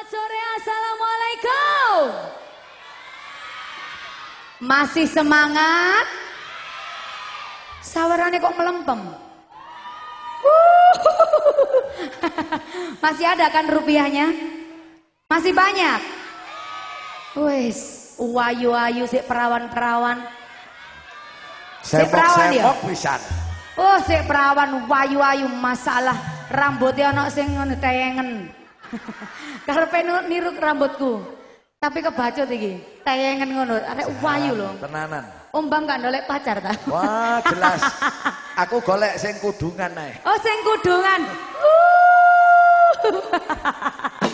Selamat sore, Assalamualaikum. Masih semangat? Sawerannya kok melempem? Masih ada kan rupiahnya? Masih banyak? Wes, wayu-wayu si perawan-perawan. Si perawan ya? pisan. Oh, si perawan wayu-wayu masalah rambutnya ana sing ngono. Karepe niru rambutku. Tapi kebacut iki. Tayengen ngono, arek wayu lho. Tenanan. Umbang gak ndolek pacar ta? Wah, jelas. Aku golek sing kudungan ae. Oh, sing kudungan.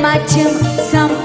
my tomb.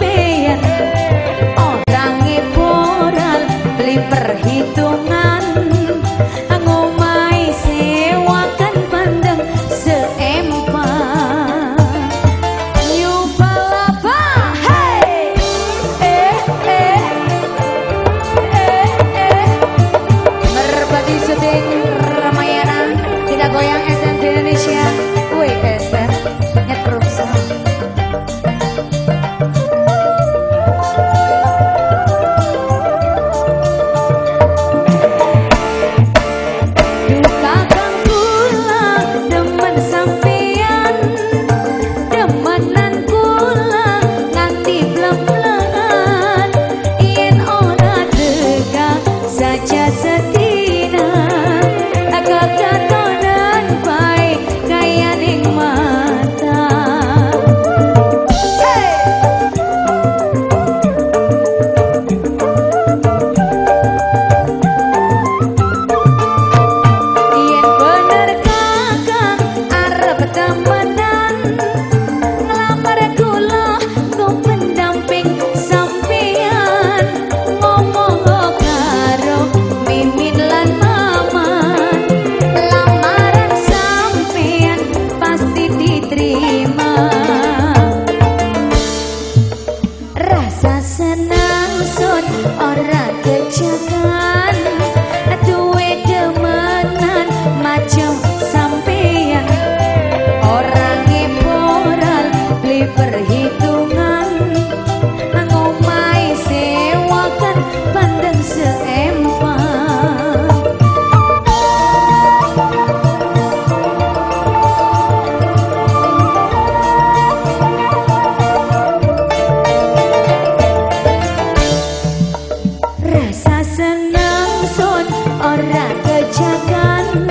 Rasa senang son orang kejagaan